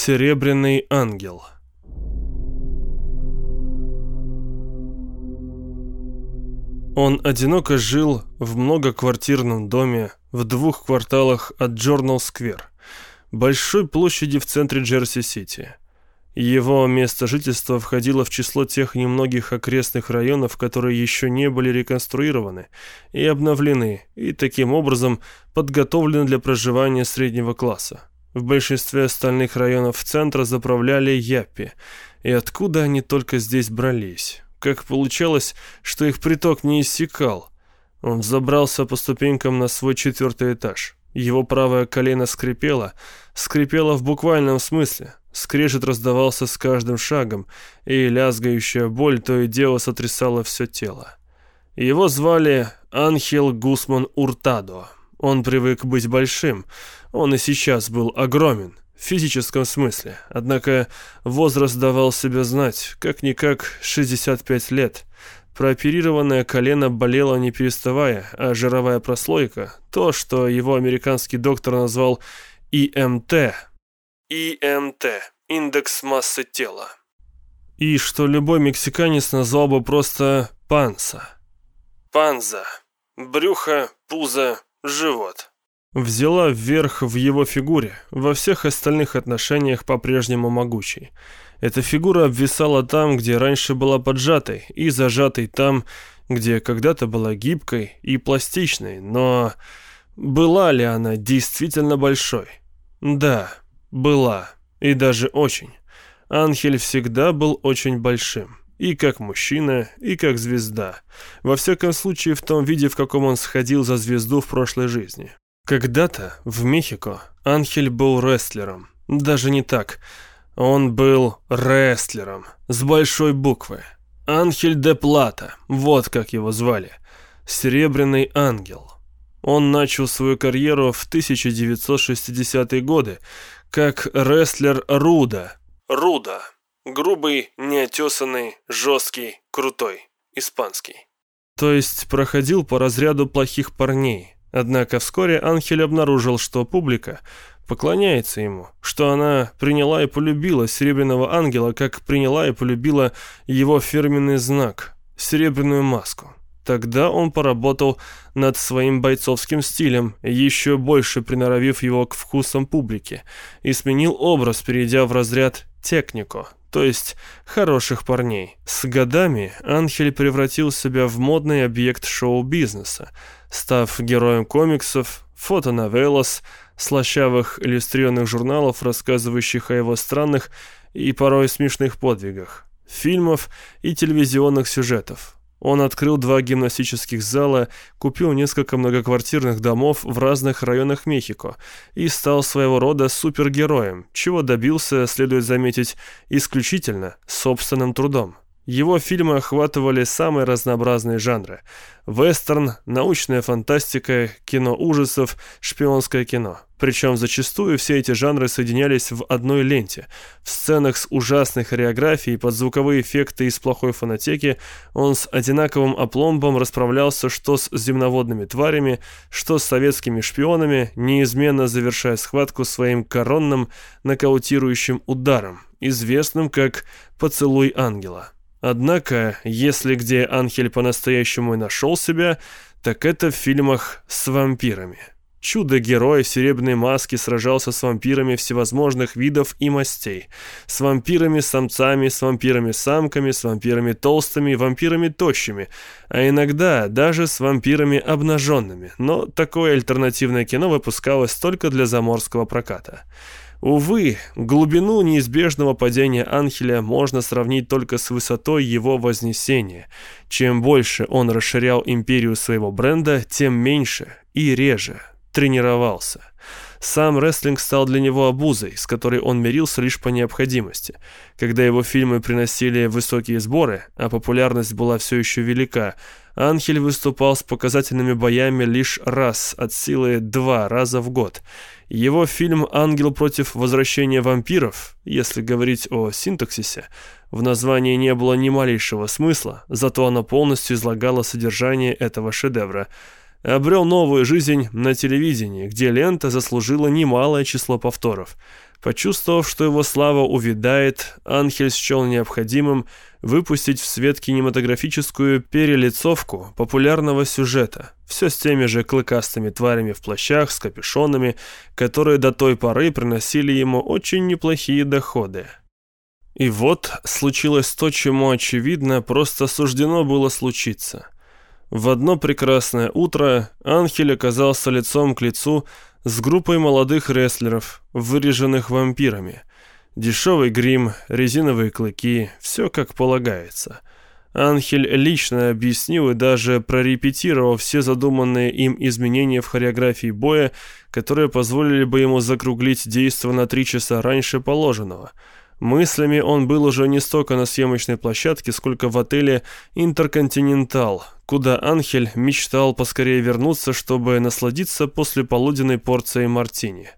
Серебряный ангел Он одиноко жил в многоквартирном доме в двух кварталах от Джорнал-сквер, большой площади в центре Джерси-Сити. Его место жительства входило в число тех немногих окрестных районов, которые еще не были реконструированы и обновлены, и таким образом подготовлены для проживания среднего класса. В большинстве остальных районов центра заправляли япи, и откуда они только здесь брались? Как получалось, что их приток не иссякал? Он забрался по ступенькам на свой четвертый этаж. Его правое колено скрипело, скрипело в буквальном смысле. Скрежет раздавался с каждым шагом, и лязгающая боль то и дело сотрясала все тело. Его звали Анхел Гусман Уртадо. Он привык быть большим. Он и сейчас был огромен, в физическом смысле. Однако возраст давал себя знать, как-никак 65 лет. Прооперированное колено болело не переставая, а жировая прослойка, то, что его американский доктор назвал ИМТ, ИМТ – индекс массы тела. И что любой мексиканец назвал бы просто панса. Панза. Брюхо, пузо, живот. Взяла вверх в его фигуре, во всех остальных отношениях по-прежнему могучей. Эта фигура обвисала там, где раньше была поджатой, и зажатой там, где когда-то была гибкой и пластичной, но была ли она действительно большой? Да, была. И даже очень. Анхель всегда был очень большим. И как мужчина, и как звезда. Во всяком случае, в том виде, в каком он сходил за звезду в прошлой жизни. Когда-то в Мехико Анхель был рестлером. Даже не так. Он был рестлером. С большой буквы. Анхель де Плата. Вот как его звали. Серебряный ангел. Он начал свою карьеру в 1960-е годы, как рестлер Руда. Руда. Грубый, неотесанный, жесткий, крутой. Испанский. То есть проходил по разряду плохих парней. Однако вскоре Анхель обнаружил, что публика поклоняется ему, что она приняла и полюбила Серебряного Ангела, как приняла и полюбила его фирменный знак – серебряную маску. Тогда он поработал над своим бойцовским стилем, еще больше приноровив его к вкусам публики, и сменил образ, перейдя в разряд технико, то есть хороших парней. С годами Анхель превратил себя в модный объект шоу-бизнеса, став героем комиксов, фотоновеллос, слащавых иллюстрированных журналов, рассказывающих о его странных и порой смешных подвигах, фильмов и телевизионных сюжетов. Он открыл два гимнастических зала, купил несколько многоквартирных домов в разных районах Мехико и стал своего рода супергероем, чего добился, следует заметить, исключительно собственным трудом. Его фильмы охватывали самые разнообразные жанры. Вестерн, научная фантастика, кино ужасов, шпионское кино. Причем зачастую все эти жанры соединялись в одной ленте. В сценах с ужасной хореографией под звуковые эффекты из плохой фонотеки он с одинаковым опломбом расправлялся что с земноводными тварями, что с советскими шпионами, неизменно завершая схватку своим коронным нокаутирующим ударом, известным как «поцелуй ангела». Однако, если где Анхель по-настоящему и нашел себя, так это в фильмах с вампирами. Чудо-герой в серебряной маске сражался с вампирами всевозможных видов и мастей. С вампирами-самцами, с вампирами-самками, с вампирами толстыми, вампирами тощими, а иногда даже с вампирами обнаженными. Но такое альтернативное кино выпускалось только для заморского проката. Увы, глубину неизбежного падения Анхеля можно сравнить только с высотой его вознесения. Чем больше он расширял империю своего бренда, тем меньше и реже тренировался. Сам рестлинг стал для него обузой, с которой он мирился лишь по необходимости. Когда его фильмы приносили высокие сборы, а популярность была все еще велика, Анхель выступал с показательными боями лишь раз, от силы два раза в год. Его фильм «Ангел против возвращения вампиров», если говорить о синтаксисе, в названии не было ни малейшего смысла, зато оно полностью излагало содержание этого шедевра – обрел новую жизнь на телевидении, где лента заслужила немалое число повторов. Почувствовав, что его слава увядает, Анхель счел необходимым выпустить в свет кинематографическую перелицовку популярного сюжета. Все с теми же клыкастыми тварями в плащах с капюшонами, которые до той поры приносили ему очень неплохие доходы. И вот случилось то, чему, очевидно, просто суждено было случиться. В одно прекрасное утро Анхель оказался лицом к лицу с группой молодых рестлеров, выреженных вампирами. Дешевый грим, резиновые клыки, все как полагается. Анхель лично объяснил и даже прорепетировал все задуманные им изменения в хореографии боя, которые позволили бы ему закруглить действо на три часа раньше положенного – Мыслями он был уже не столько на съемочной площадке, сколько в отеле «Интерконтинентал», куда Анхель мечтал поскорее вернуться, чтобы насладиться после полуденной порцией мартини.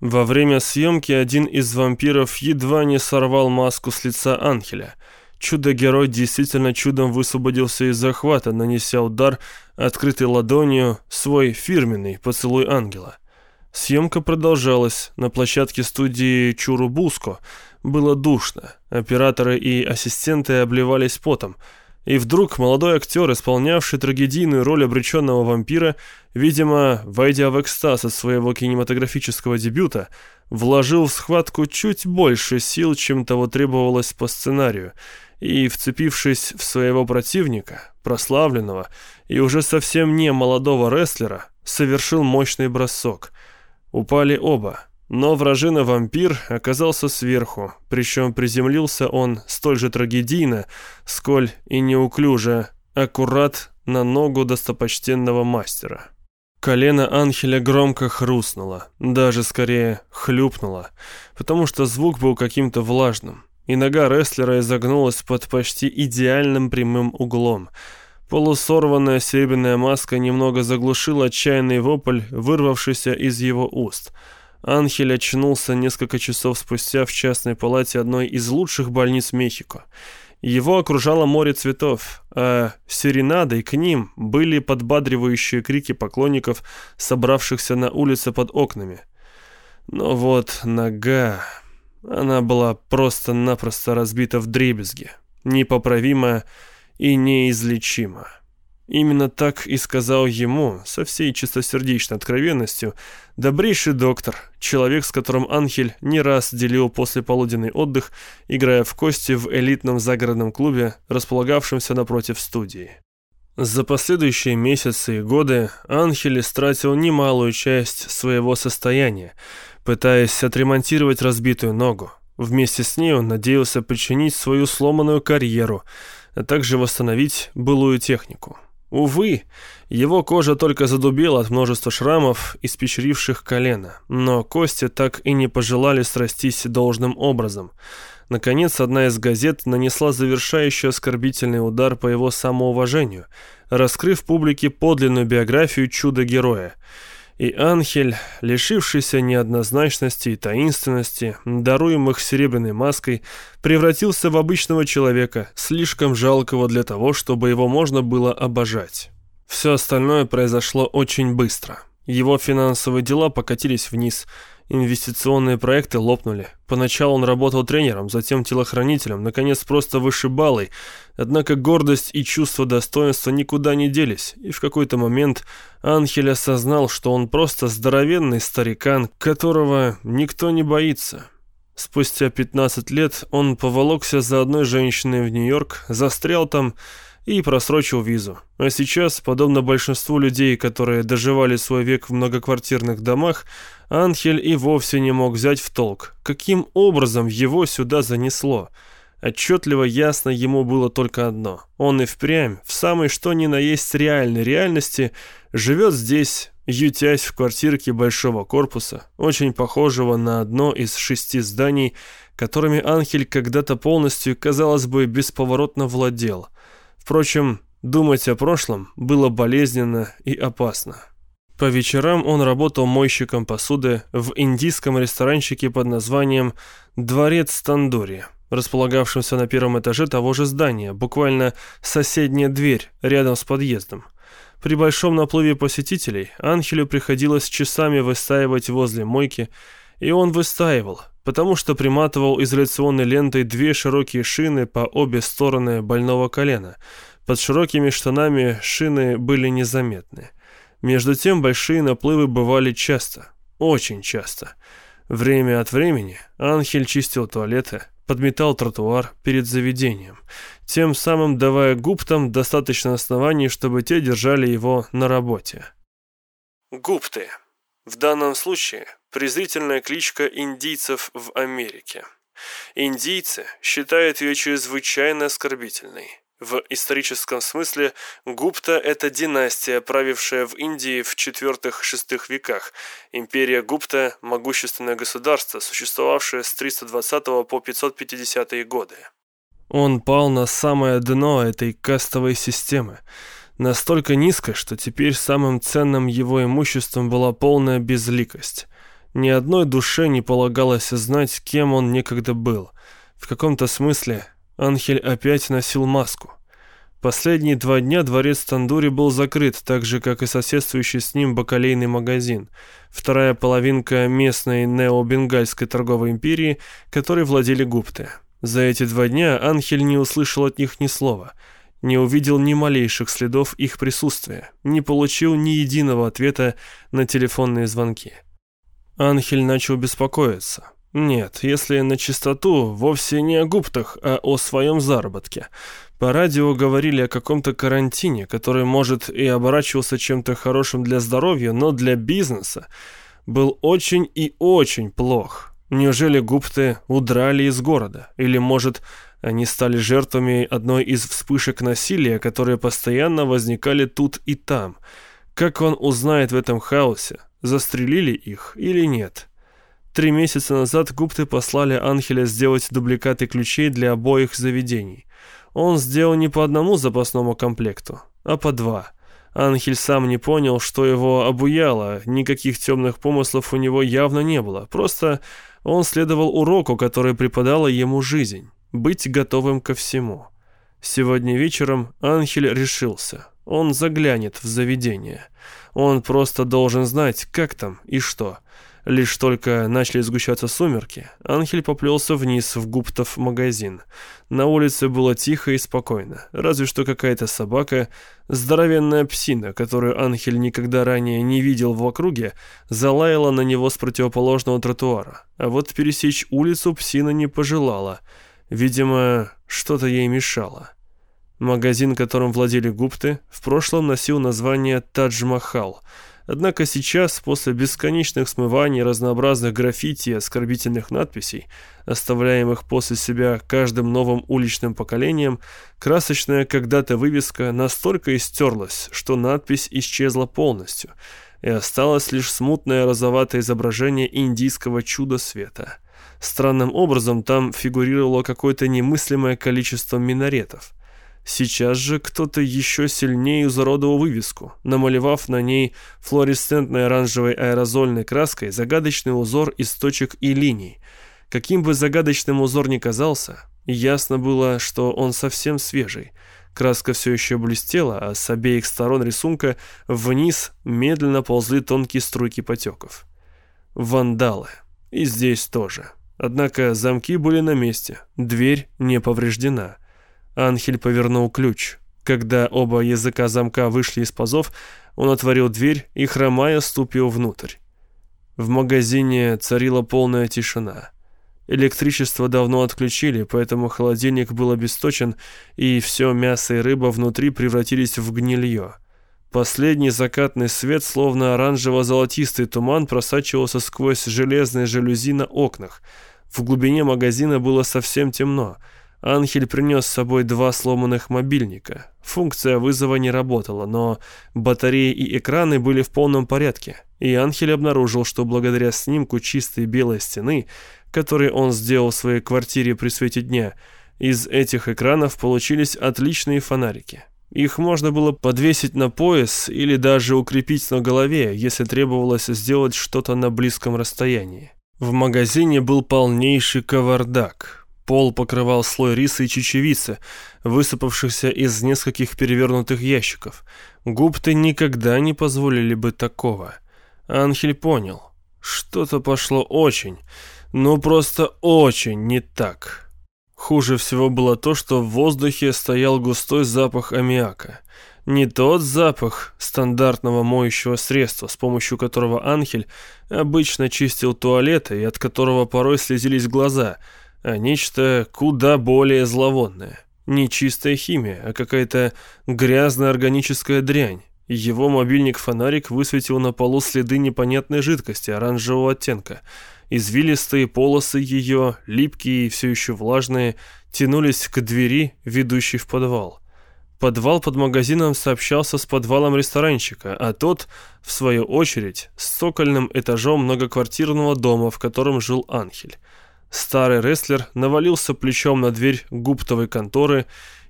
Во время съемки один из вампиров едва не сорвал маску с лица Анхеля. Чудо-герой действительно чудом высвободился из захвата, нанеся удар открытой ладонью свой фирменный поцелуй ангела. Съемка продолжалась на площадке студии Чурубуско – было душно, операторы и ассистенты обливались потом. И вдруг молодой актер, исполнявший трагедийную роль обреченного вампира, видимо, войдя в экстаз от своего кинематографического дебюта, вложил в схватку чуть больше сил, чем того требовалось по сценарию, и, вцепившись в своего противника, прославленного и уже совсем не молодого рестлера, совершил мощный бросок. Упали оба, но вражина-вампир оказался сверху, причем приземлился он столь же трагедийно, сколь и неуклюже, аккурат на ногу достопочтенного мастера. Колено Анхеля громко хрустнуло, даже скорее хлюпнуло, потому что звук был каким-то влажным, и нога рестлера изогнулась под почти идеальным прямым углом. Полусорванная серебряная маска немного заглушила отчаянный вопль, вырвавшийся из его уст – Анхель очнулся несколько часов спустя в частной палате одной из лучших больниц Мехико. Его окружало море цветов, а серенадой к ним были подбадривающие крики поклонников, собравшихся на улице под окнами. Но вот нога... Она была просто-напросто разбита в дребезги, непоправима и неизлечима. Именно так и сказал ему, со всей чистосердечной откровенностью, добрейший доктор, человек, с которым Анхель не раз делил послеполуденный отдых, играя в кости в элитном загородном клубе, располагавшемся напротив студии. За последующие месяцы и годы Анхель истратил немалую часть своего состояния, пытаясь отремонтировать разбитую ногу. Вместе с ней он надеялся починить свою сломанную карьеру, а также восстановить былую технику. Увы, его кожа только задубела от множества шрамов, испещривших колено, но кости так и не пожелали срастись должным образом. Наконец, одна из газет нанесла завершающий оскорбительный удар по его самоуважению, раскрыв публике подлинную биографию чудо-героя – и Анхель, лишившийся неоднозначности и таинственности, даруемых серебряной маской, превратился в обычного человека, слишком жалкого для того, чтобы его можно было обожать. Все остальное произошло очень быстро. Его финансовые дела покатились вниз – Инвестиционные проекты лопнули. Поначалу он работал тренером, затем телохранителем, наконец просто вышибалой. Однако гордость и чувство достоинства никуда не делись, и в какой-то момент Анхель осознал, что он просто здоровенный старикан, которого никто не боится. Спустя 15 лет он поволокся за одной женщиной в Нью-Йорк, застрял там и просрочил визу. А сейчас, подобно большинству людей, которые доживали свой век в многоквартирных домах, Анхель и вовсе не мог взять в толк, каким образом его сюда занесло. Отчетливо ясно ему было только одно. Он и впрямь, в самой что ни на есть реальной реальности, живет здесь, ютясь в квартирке большого корпуса, очень похожего на одно из шести зданий, которыми Анхель когда-то полностью, казалось бы, бесповоротно владел – Впрочем, думать о прошлом было болезненно и опасно. По вечерам он работал мойщиком посуды в индийском ресторанчике под названием «Дворец Тандури», располагавшемся на первом этаже того же здания, буквально соседняя дверь рядом с подъездом. При большом наплыве посетителей Анхелю приходилось часами выстаивать возле мойки, и он выстаивал, потому что приматывал изоляционной лентой две широкие шины по обе стороны больного колена. Под широкими штанами шины были незаметны. Между тем большие наплывы бывали часто, очень часто. Время от времени Анхель чистил туалеты, подметал тротуар перед заведением, тем самым давая гуптам достаточно оснований, чтобы те держали его на работе. Гупты. В данном случае презрительная кличка индийцев в Америке. Индийцы считают ее чрезвычайно оскорбительной. В историческом смысле Гупта – это династия, правившая в Индии в IV-VI веках. Империя Гупта – могущественное государство, существовавшее с 320 по 550 годы. Он пал на самое дно этой кастовой системы. Настолько низко, что теперь самым ценным его имуществом была полная безликость. Ни одной душе не полагалось знать, кем он некогда был. В каком-то смысле Анхель опять носил маску. Последние два дня дворец Тандури был закрыт, так же, как и соседствующий с ним бакалейный магазин, вторая половинка местной нео-бенгальской торговой империи, которой владели гупты. За эти два дня Анхель не услышал от них ни слова, не увидел ни малейших следов их присутствия, не получил ни единого ответа на телефонные звонки. Анхель начал беспокоиться. Нет, если на чистоту, вовсе не о гуптах, а о своем заработке. По радио говорили о каком-то карантине, который, может, и оборачивался чем-то хорошим для здоровья, но для бизнеса был очень и очень плох. Неужели гупты удрали из города? Или, может, они стали жертвами одной из вспышек насилия, которые постоянно возникали тут и там? Как он узнает в этом хаосе, застрелили их или нет?» Три месяца назад гупты послали Анхеля сделать дубликаты ключей для обоих заведений. Он сделал не по одному запасному комплекту, а по два. Анхель сам не понял, что его обуяло, никаких темных помыслов у него явно не было, просто он следовал уроку, который преподала ему жизнь – быть готовым ко всему. Сегодня вечером Анхель решился, он заглянет в заведение. Он просто должен знать, как там и что – Лишь только начали сгущаться сумерки, Анхель поплелся вниз в Гуптов магазин. На улице было тихо и спокойно, разве что какая-то собака, здоровенная псина, которую Анхель никогда ранее не видел в округе, залаяла на него с противоположного тротуара. А вот пересечь улицу псина не пожелала. Видимо, что-то ей мешало. Магазин, которым владели гупты, в прошлом носил название «Тадж-Махал», Однако сейчас, после бесконечных смываний разнообразных граффити и оскорбительных надписей, оставляемых после себя каждым новым уличным поколением, красочная когда-то вывеска настолько истерлась, что надпись исчезла полностью, и осталось лишь смутное розоватое изображение индийского чуда света. Странным образом там фигурировало какое-то немыслимое количество минаретов – Сейчас же кто-то еще сильнее изуродовал вывеску, намалевав на ней флуоресцентной оранжевой аэрозольной краской загадочный узор из точек и линий. Каким бы загадочным узор ни казался, ясно было, что он совсем свежий. Краска все еще блестела, а с обеих сторон рисунка вниз медленно ползли тонкие струйки потеков. Вандалы. И здесь тоже. Однако замки были на месте, дверь не повреждена. Анхель повернул ключ. Когда оба языка замка вышли из пазов, он отворил дверь и, хромая, ступил внутрь. В магазине царила полная тишина. Электричество давно отключили, поэтому холодильник был обесточен, и все мясо и рыба внутри превратились в гнилье. Последний закатный свет, словно оранжево-золотистый туман, просачивался сквозь железные жалюзи на окнах. В глубине магазина было совсем темно — Анхель принес с собой два сломанных мобильника. Функция вызова не работала, но батареи и экраны были в полном порядке, и Анхель обнаружил, что благодаря снимку чистой белой стены, который он сделал в своей квартире при свете дня, из этих экранов получились отличные фонарики. Их можно было подвесить на пояс или даже укрепить на голове, если требовалось сделать что-то на близком расстоянии. В магазине был полнейший кавардак – Пол покрывал слой риса и чечевицы, высыпавшихся из нескольких перевернутых ящиков. Гупты никогда не позволили бы такого. Анхель понял. Что-то пошло очень, ну просто очень не так. Хуже всего было то, что в воздухе стоял густой запах аммиака. Не тот запах стандартного моющего средства, с помощью которого Анхель обычно чистил туалеты и от которого порой слезились глаза, а нечто куда более зловонное. Не чистая химия, а какая-то грязная органическая дрянь. Его мобильник-фонарик высветил на полу следы непонятной жидкости оранжевого оттенка. Извилистые полосы ее, липкие и все еще влажные, тянулись к двери, ведущей в подвал. Подвал под магазином сообщался с подвалом ресторанчика, а тот, в свою очередь, с цокольным этажом многоквартирного дома, в котором жил Анхель. Старый рестлер навалился плечом на дверь гуптовой конторы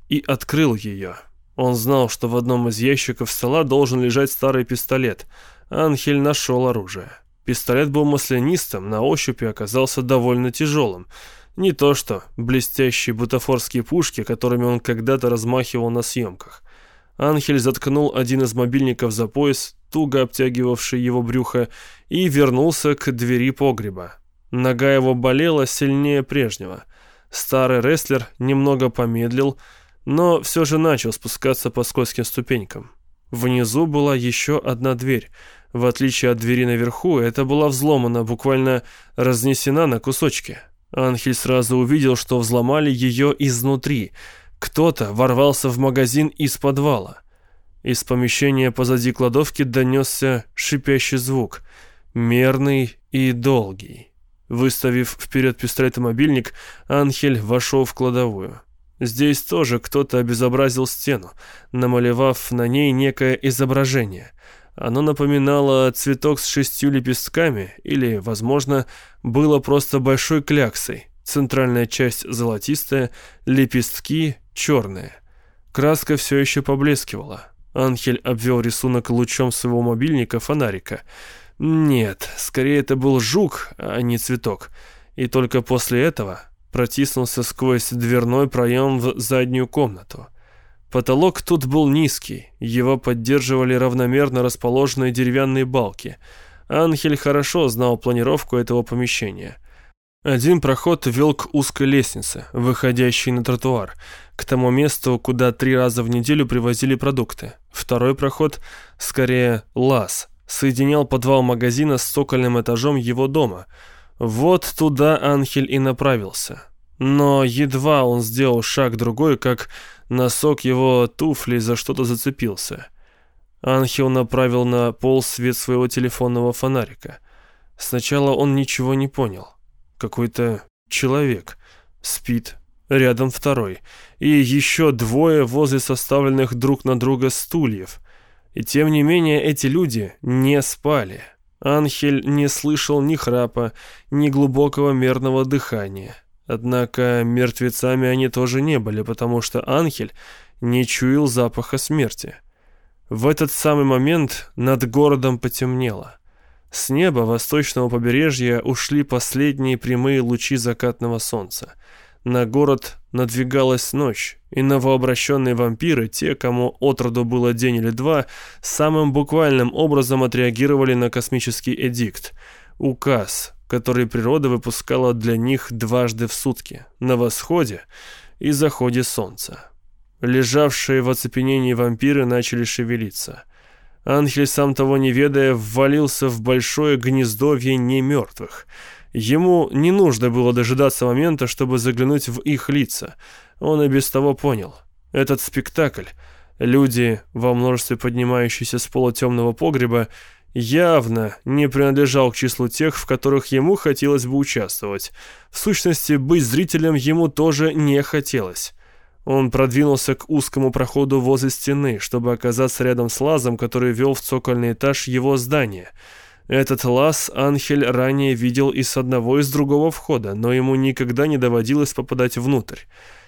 и открыл ее. Он знал, что в одном из ящиков стола должен лежать старый пистолет. Анхель нашел оружие. Пистолет был маслянистым, на ощупь и оказался довольно тяжелым – не то что блестящие бутафорские пушки, которыми он когда-то размахивал на съемках. Анхель заткнул один из мобильников за пояс, туго обтягивавший его брюхо, и вернулся к двери погреба. Нога его болела сильнее прежнего. Старый рестлер немного помедлил, но все же начал спускаться по скользким ступенькам. Внизу была еще одна дверь. В отличие от двери наверху, это была взломана, буквально разнесена на кусочки. Анхель сразу увидел, что взломали ее изнутри. Кто-то ворвался в магазин из подвала. Из помещения позади кладовки донесся шипящий звук, мерный и долгий. Выставив вперед пистолет и мобильник, Анхель вошел в кладовую. Здесь тоже кто-то обезобразил стену, намалевав на ней некое изображение – оно напоминало цветок с шестью лепестками или, возможно, было просто большой кляксой. Центральная часть золотистая, лепестки черные. Краска все еще поблескивала. Анхель обвел рисунок лучом своего мобильника фонарика. Нет, скорее это был жук, а не цветок. И только после этого протиснулся сквозь дверной проем в заднюю комнату. Потолок тут был низкий, его поддерживали равномерно расположенные деревянные балки. Анхель хорошо знал планировку этого помещения. Один проход вел к узкой лестнице, выходящей на тротуар, к тому месту, куда три раза в неделю привозили продукты. Второй проход, скорее лаз, соединял подвал магазина с цокольным этажом его дома. Вот туда Анхель и направился. Но едва он сделал шаг другой, как Носок его туфли за что-то зацепился. Анхел направил на пол свет своего телефонного фонарика. Сначала он ничего не понял. Какой-то человек спит, рядом второй, и еще двое возле составленных друг на друга стульев. И тем не менее эти люди не спали. Анхель не слышал ни храпа, ни глубокого мерного дыхания. Однако мертвецами они тоже не были, потому что Анхель не чуял запаха смерти. В этот самый момент над городом потемнело. С неба восточного побережья ушли последние прямые лучи закатного солнца. На город надвигалась ночь, и новообращенные вампиры, те, кому отроду было день или два, самым буквальным образом отреагировали на космический эдикт. Указ, который природа выпускала для них дважды в сутки, на восходе и заходе солнца. Лежавшие в оцепенении вампиры начали шевелиться. Анхель, сам того не ведая, ввалился в большое гнездовье немертвых. Ему не нужно было дожидаться момента, чтобы заглянуть в их лица. Он и без того понял. Этот спектакль, люди во множестве поднимающиеся с пола темного погреба, явно не принадлежал к числу тех, в которых ему хотелось бы участвовать. В сущности, быть зрителем ему тоже не хотелось. Он продвинулся к узкому проходу возле стены, чтобы оказаться рядом с лазом, который вел в цокольный этаж его здания. Этот лаз Анхель ранее видел и с одного и с другого входа, но ему никогда не доводилось попадать внутрь.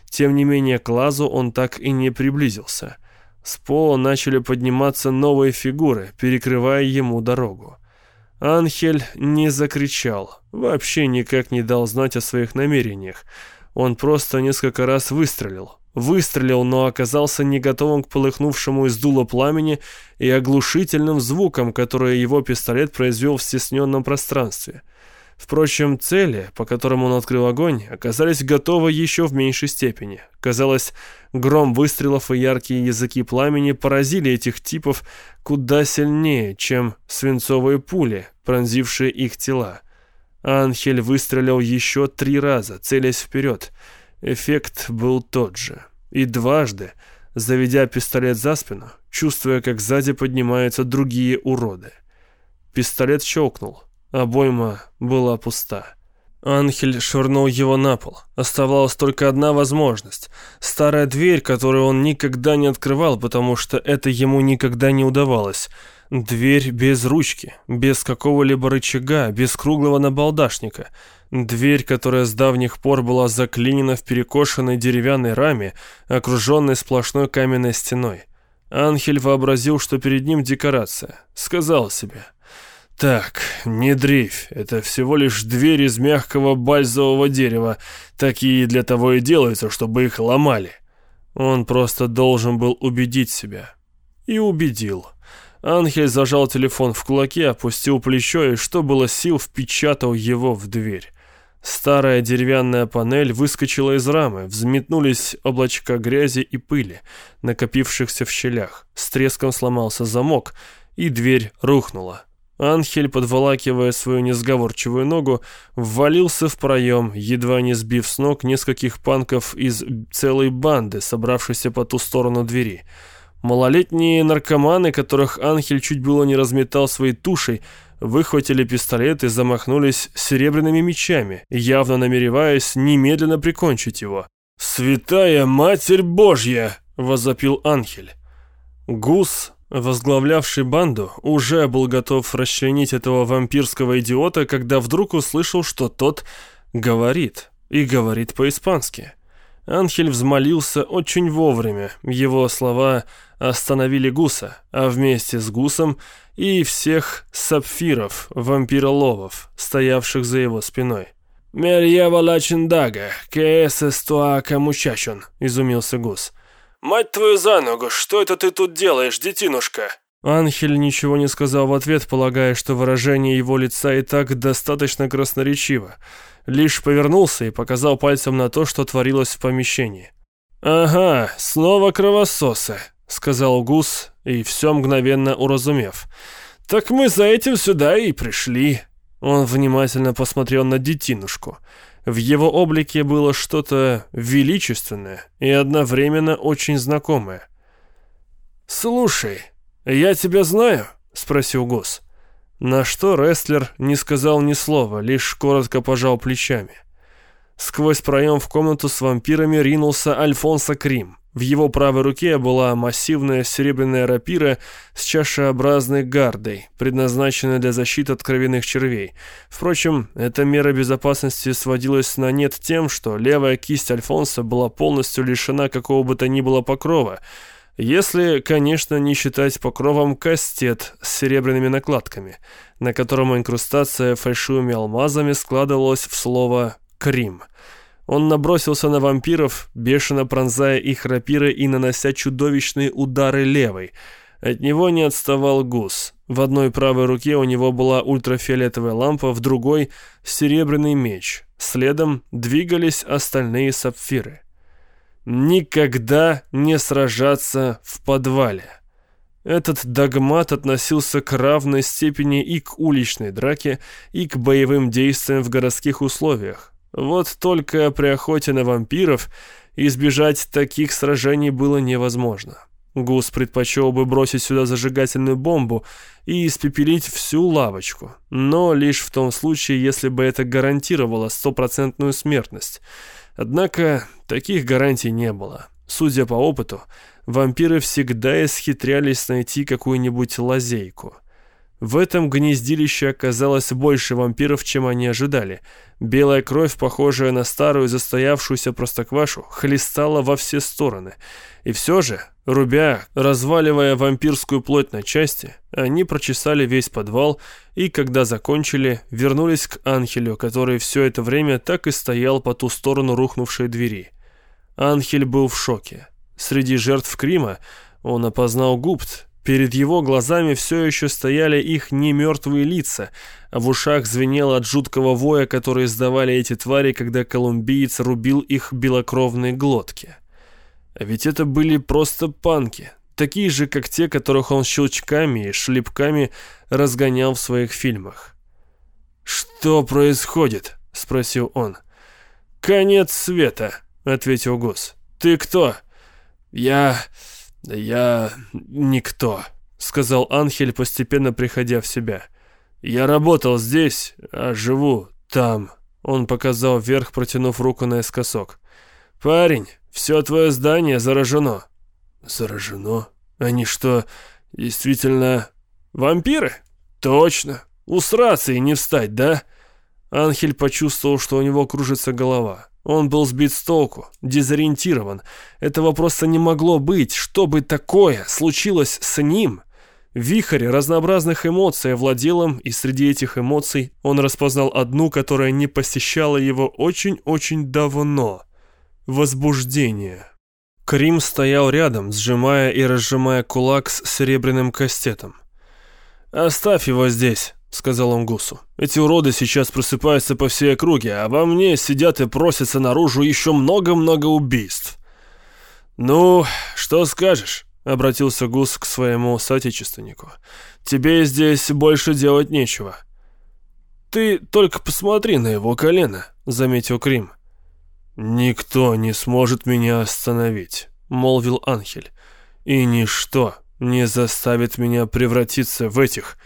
Тем не менее, к лазу он так и не приблизился. С пола начали подниматься новые фигуры, перекрывая ему дорогу. Анхель не закричал, вообще никак не дал знать о своих намерениях. Он просто несколько раз выстрелил. Выстрелил, но оказался не готовым к полыхнувшему из дула пламени и оглушительным звукам, которые его пистолет произвел в стесненном пространстве. Впрочем, цели, по которым он открыл огонь, оказались готовы еще в меньшей степени. Казалось, гром выстрелов и яркие языки пламени поразили этих типов куда сильнее, чем свинцовые пули, пронзившие их тела. Анхель выстрелил еще три раза, целясь вперед. Эффект был тот же. И дважды, заведя пистолет за спину, чувствуя, как сзади поднимаются другие уроды. Пистолет щелкнул. Обойма была пуста. Анхель швырнул его на пол. Оставалась только одна возможность. Старая дверь, которую он никогда не открывал, потому что это ему никогда не удавалось. Дверь без ручки, без какого-либо рычага, без круглого набалдашника. Дверь, которая с давних пор была заклинена в перекошенной деревянной раме, окруженной сплошной каменной стеной. Анхель вообразил, что перед ним декорация. Сказал себе... «Так, не дрейфь, это всего лишь дверь из мягкого бальзового дерева. Такие для того и делаются, чтобы их ломали». Он просто должен был убедить себя. И убедил. Анхель зажал телефон в кулаке, опустил плечо и, что было сил, впечатал его в дверь. Старая деревянная панель выскочила из рамы, взметнулись облачка грязи и пыли, накопившихся в щелях. С треском сломался замок, и дверь рухнула. Анхель, подволакивая свою несговорчивую ногу, ввалился в проем, едва не сбив с ног нескольких панков из целой банды, собравшейся по ту сторону двери. Малолетние наркоманы, которых Анхель чуть было не разметал своей тушей, выхватили пистолет и замахнулись серебряными мечами, явно намереваясь немедленно прикончить его. «Святая Матерь Божья!» — возопил Анхель. Гус, возглавлявший банду, уже был готов расчленить этого вампирского идиота, когда вдруг услышал, что тот говорит, и говорит по-испански. Анхель взмолился очень вовремя, его слова остановили Гуса, а вместе с Гусом и всех сапфиров, вампироловов, стоявших за его спиной. «Мерьева лачиндага, кээс эстуака мучащун», — изумился Гус. «Мать твою за ногу, что это ты тут делаешь, детинушка?» Анхель ничего не сказал в ответ, полагая, что выражение его лица и так достаточно красноречиво. Лишь повернулся и показал пальцем на то, что творилось в помещении. «Ага, снова кровососы», — сказал Гус, и все мгновенно уразумев. «Так мы за этим сюда и пришли». Он внимательно посмотрел на детинушку. В его облике было что-то величественное и одновременно очень знакомое. «Слушай, я тебя знаю?» — спросил Гос. На что рестлер не сказал ни слова, лишь коротко пожал плечами. Сквозь проем в комнату с вампирами ринулся Альфонсо Крим. В его правой руке была массивная серебряная рапира с чашеобразной гардой, предназначенная для защиты от кровяных червей. Впрочем, эта мера безопасности сводилась на нет тем, что левая кисть Альфонса была полностью лишена какого бы то ни было покрова, если, конечно, не считать покровом кастет с серебряными накладками, на котором инкрустация фальшивыми алмазами складывалась в слово «Крим». Он набросился на вампиров, бешено пронзая их рапиры и нанося чудовищные удары левой. От него не отставал гус. В одной правой руке у него была ультрафиолетовая лампа, в другой — серебряный меч. Следом двигались остальные сапфиры. «Никогда не сражаться в подвале». Этот догмат относился к равной степени и к уличной драке, и к боевым действиям в городских условиях. Вот только при охоте на вампиров избежать таких сражений было невозможно. Гус предпочел бы бросить сюда зажигательную бомбу и испепелить всю лавочку, но лишь в том случае, если бы это гарантировало стопроцентную смертность. Однако таких гарантий не было. Судя по опыту, вампиры всегда исхитрялись найти какую-нибудь лазейку. В этом гнездилище оказалось больше вампиров, чем они ожидали. Белая кровь, похожая на старую застоявшуюся простоквашу, хлестала во все стороны. И все же, рубя, разваливая вампирскую плоть на части, они прочесали весь подвал и, когда закончили, вернулись к Анхелю, который все это время так и стоял по ту сторону рухнувшей двери. Анхель был в шоке. Среди жертв Крима он опознал Гупт, Перед его глазами все еще стояли их немертвые лица, а в ушах звенело от жуткого воя, который издавали эти твари, когда колумбиец рубил их белокровные глотки. А ведь это были просто панки, такие же, как те, которых он щелчками и шлепками разгонял в своих фильмах. «Что происходит?» — спросил он. «Конец света», — ответил Гус. «Ты кто?» «Я...» «Я... никто», — сказал Анхель, постепенно приходя в себя. «Я работал здесь, а живу там». Он показал вверх, протянув руку наискосок. «Парень, все твое здание заражено». «Заражено? Они что, действительно вампиры?» «Точно. У рации не встать, да?» Анхель почувствовал, что у него кружится голова. Он был сбит с толку, дезориентирован. Этого просто не могло быть. Что бы такое случилось с ним? Вихрь разнообразных эмоций овладел им, и среди этих эмоций он распознал одну, которая не посещала его очень-очень давно. Возбуждение. Крим стоял рядом, сжимая и разжимая кулак с серебряным кастетом. «Оставь его здесь», — сказал он Гусу. «Эти уроды сейчас просыпаются по всей округе, а во мне сидят и просятся наружу еще много-много убийств». «Ну, что скажешь?» — обратился Гус к своему соотечественнику. «Тебе здесь больше делать нечего». «Ты только посмотри на его колено», — заметил Крим. «Никто не сможет меня остановить», — молвил Анхель. «И ничто не заставит меня превратиться в этих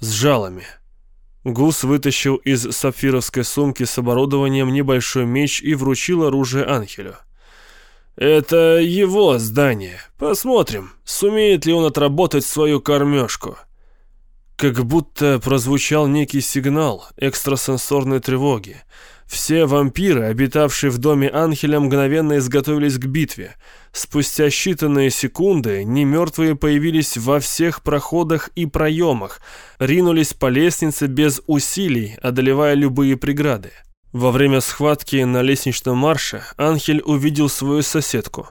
с жалами. Гус вытащил из сапфировской сумки с оборудованием небольшой меч и вручил оружие Анхелю. «Это его здание. Посмотрим, сумеет ли он отработать свою кормежку». Как будто прозвучал некий сигнал экстрасенсорной тревоги. Все вампиры, обитавшие в доме Анхеля, мгновенно изготовились к битве – Спустя считанные секунды немертвые появились во всех проходах и проемах, ринулись по лестнице без усилий, одолевая любые преграды. Во время схватки на лестничном марше Анхель увидел свою соседку,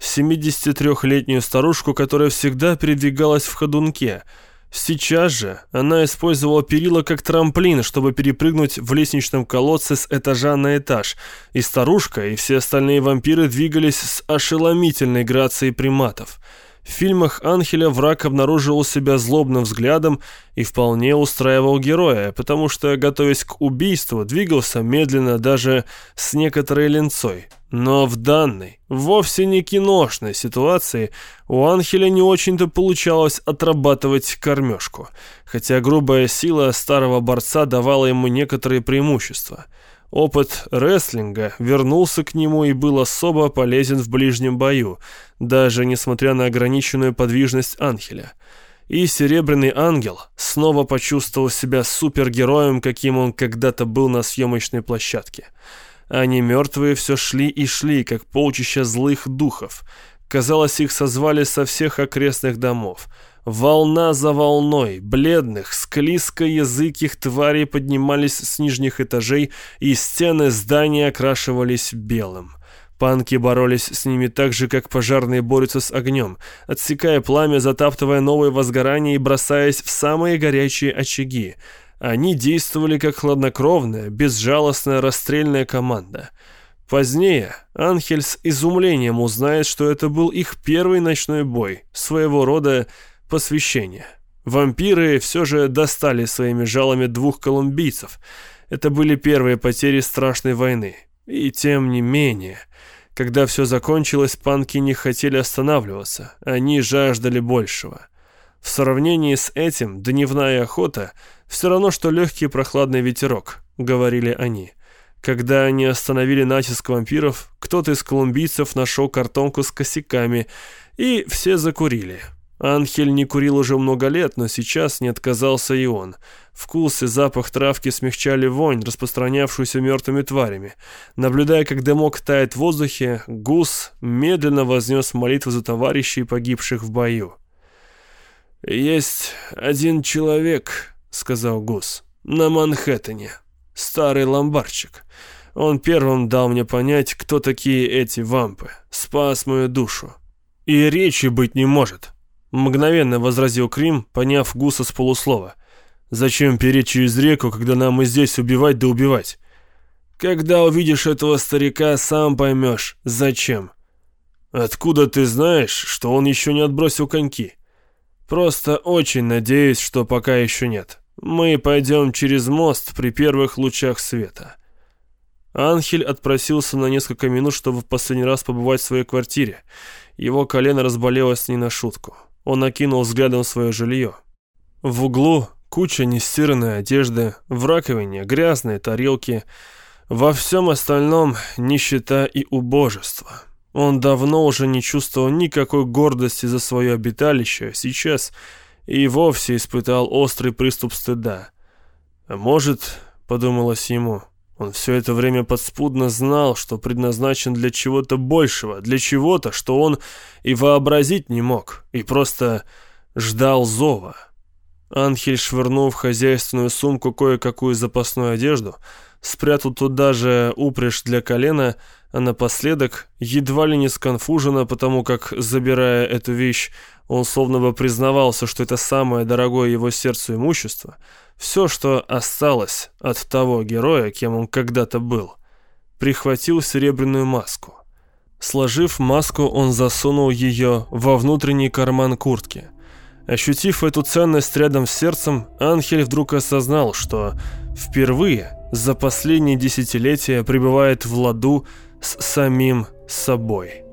73-летнюю старушку, которая всегда передвигалась в ходунке – Сейчас же она использовала перила как трамплин, чтобы перепрыгнуть в лестничном колодце с этажа на этаж, и старушка и все остальные вампиры двигались с ошеломительной грацией приматов. В фильмах Анхеля враг обнаруживал себя злобным взглядом и вполне устраивал героя, потому что, готовясь к убийству, двигался медленно даже с некоторой ленцой. Но в данной, вовсе не киношной ситуации у Анхеля не очень-то получалось отрабатывать кормежку, хотя грубая сила старого борца давала ему некоторые преимущества. Опыт рестлинга вернулся к нему и был особо полезен в ближнем бою, даже несмотря на ограниченную подвижность Анхеля. И Серебряный Ангел снова почувствовал себя супергероем, каким он когда-то был на съемочной площадке – они мертвые все шли и шли, как полчища злых духов. Казалось, их созвали со всех окрестных домов. Волна за волной, бледных, склизко-языких тварей поднимались с нижних этажей, и стены здания окрашивались белым. Панки боролись с ними так же, как пожарные борются с огнем, отсекая пламя, затаптывая новые возгорания и бросаясь в самые горячие очаги. Они действовали как хладнокровная, безжалостная расстрельная команда. Позднее Анхель с изумлением узнает, что это был их первый ночной бой, своего рода посвящение. Вампиры все же достали своими жалами двух колумбийцев. Это были первые потери страшной войны. И тем не менее, когда все закончилось, панки не хотели останавливаться. Они жаждали большего. В сравнении с этим дневная охота все равно, что легкий прохладный ветерок, говорили они. Когда они остановили натиск вампиров, кто-то из колумбийцев нашел картонку с косяками, и все закурили. Анхель не курил уже много лет, но сейчас не отказался и он. Вкус и запах травки смягчали вонь, распространявшуюся мертвыми тварями. Наблюдая, как дымок тает в воздухе, Гус медленно вознес молитву за товарищей, погибших в бою. «Есть один человек», — сказал Гус, — «на Манхэттене. Старый ломбарчик. Он первым дал мне понять, кто такие эти вампы. Спас мою душу. И речи быть не может». Мгновенно возразил Крим, поняв Гуса с полуслова. «Зачем переть через реку, когда нам и здесь убивать да убивать?» «Когда увидишь этого старика, сам поймешь, зачем». «Откуда ты знаешь, что он еще не отбросил коньки?» «Просто очень надеюсь, что пока еще нет. Мы пойдем через мост при первых лучах света». Анхель отпросился на несколько минут, чтобы в последний раз побывать в своей квартире. Его колено разболелось не на шутку. Он окинул взглядом свое жилье. В углу куча нестиранной одежды, в раковине грязные тарелки, во всем остальном нищета и убожество. Он давно уже не чувствовал никакой гордости за свое обиталище, а сейчас и вовсе испытал острый приступ стыда. А может, подумалось ему, он все это время подспудно знал, что предназначен для чего-то большего, для чего-то, что он и вообразить не мог, и просто ждал зова. Анхель швырнул в хозяйственную сумку кое-какую запасную одежду, спрятал туда же упряжь для колена, а напоследок, едва ли не сконфуженно, потому как, забирая эту вещь, он словно бы признавался, что это самое дорогое его сердцу имущество — все, что осталось от того героя, кем он когда-то был. Прихватил серебряную маску. Сложив маску, он засунул ее во внутренний карман куртки. Ощутив эту ценность рядом с сердцем, Анхель вдруг осознал, что впервые за последние десятилетия пребывает в ладу с самим собой.